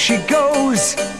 she goes.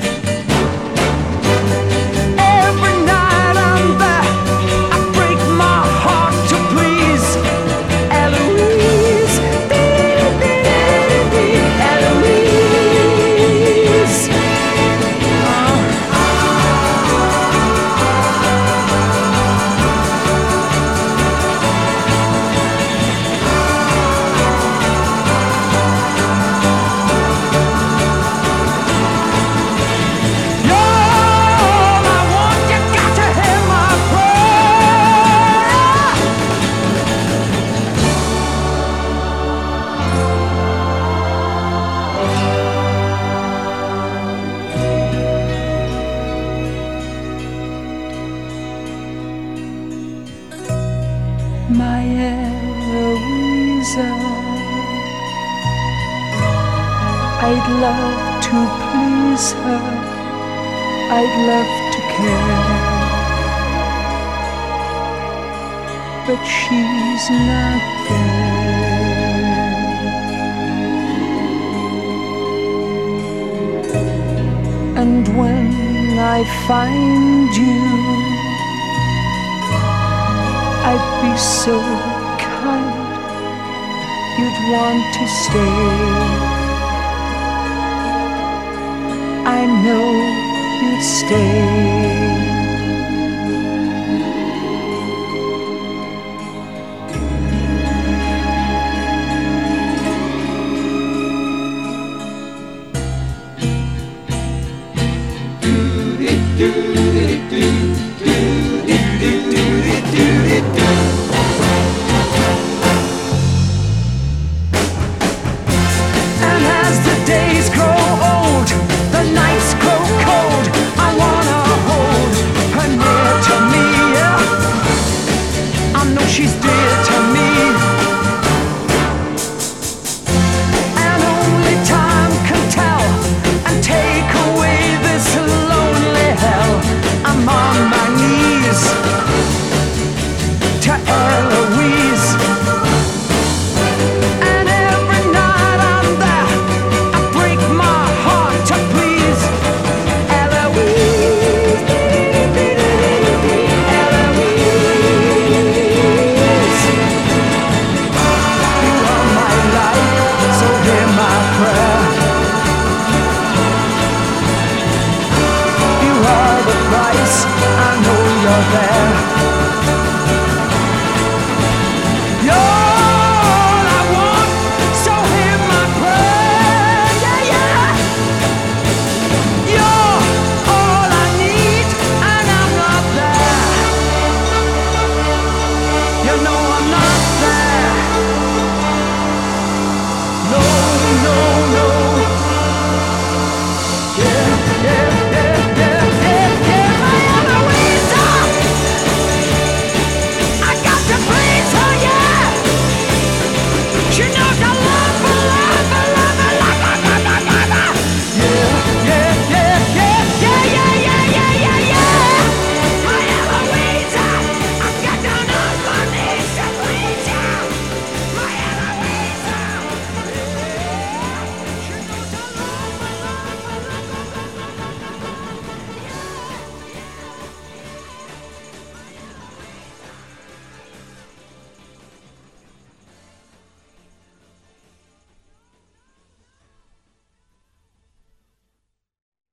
my Eloisa. I'd love to please her, I'd love to care, but she's not there. And when I find you so kind, you'd want to stay. I know you'd stay. out there.